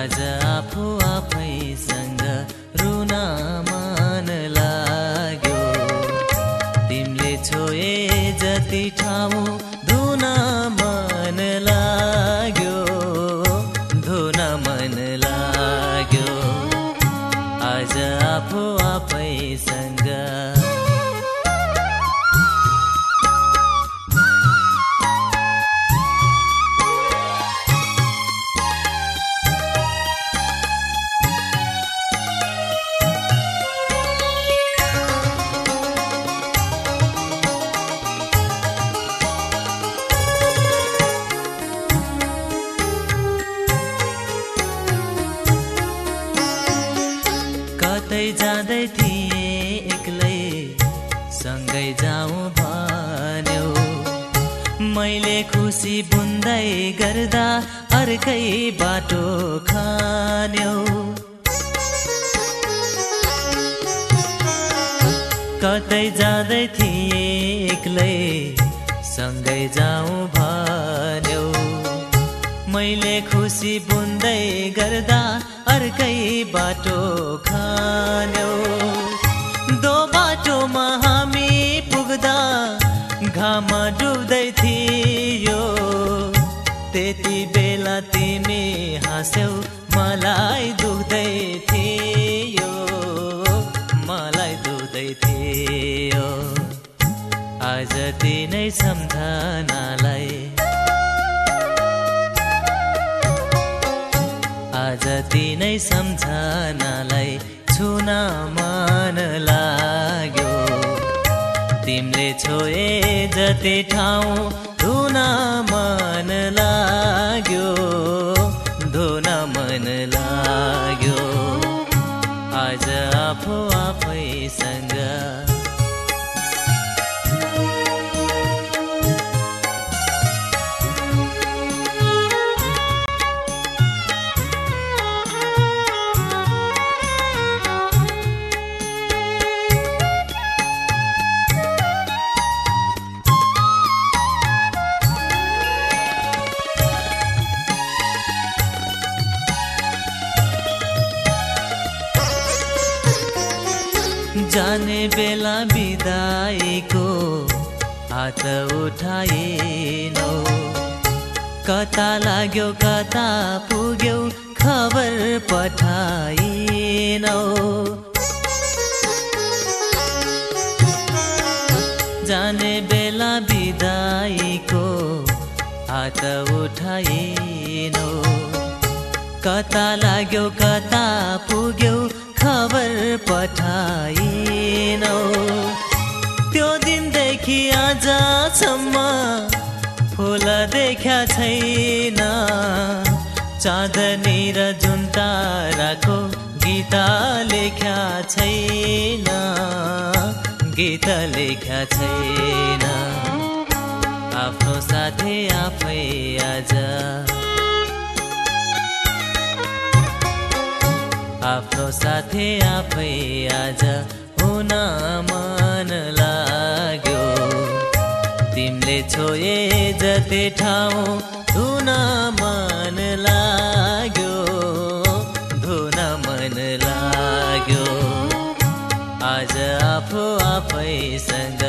आज आफू आफैसँग रुन मन लाग्यो। तिमीले छोए जति ठाउँ धुन मन लाग्यो धुन मन लाग्यो। आज आफू आफैसँग जाँदै थिए एक्लै। सँगै जाउँ भन्यो। मैले खुसी बुन्दै गर्दा अर्कै बाटो खान्यो। कतै जाँदै थिए एक्लै। सँगै जाउँ भन्यो। मैले खुसी बुन्दै गर्दा अर्कै बाटो खान्यो। दो बाटोमा हामी पुग्दा घाम डुब्दै थियो। त्यति बेला तिमी हाँस्यौ मलाई दुख्दै सम्झनालाई छुन मन लाग्यो। तिमीले छोए जति ठाउँ धुन मन लाग्यो धुन मन लाग्यो। आज आफू आफैसँग जाने बेला बिदाईको हात उठाएनौ। कता लाग्यो कता पुग्यौ खबर पठाइनौ जाने बेला बिदाईको हात उठाएनौ। कता लाग्यो कता पुग्यौ खबर पठाइनौ। त्यो दिनदेखि आजसम्म फुल देखा छैन। चाँदनी र जुन ताराको गीत लेख्या छैन। गीत लेख्या छैन। आफ्नो साथै आफै आज आफ्नो साथै आफै आज हुन मन लाग्यो। तिमीले छोए जति ठाउँ धुन मन लाग्यो धुन मन लाग्यो। आज आफू आफैसँग